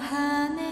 하네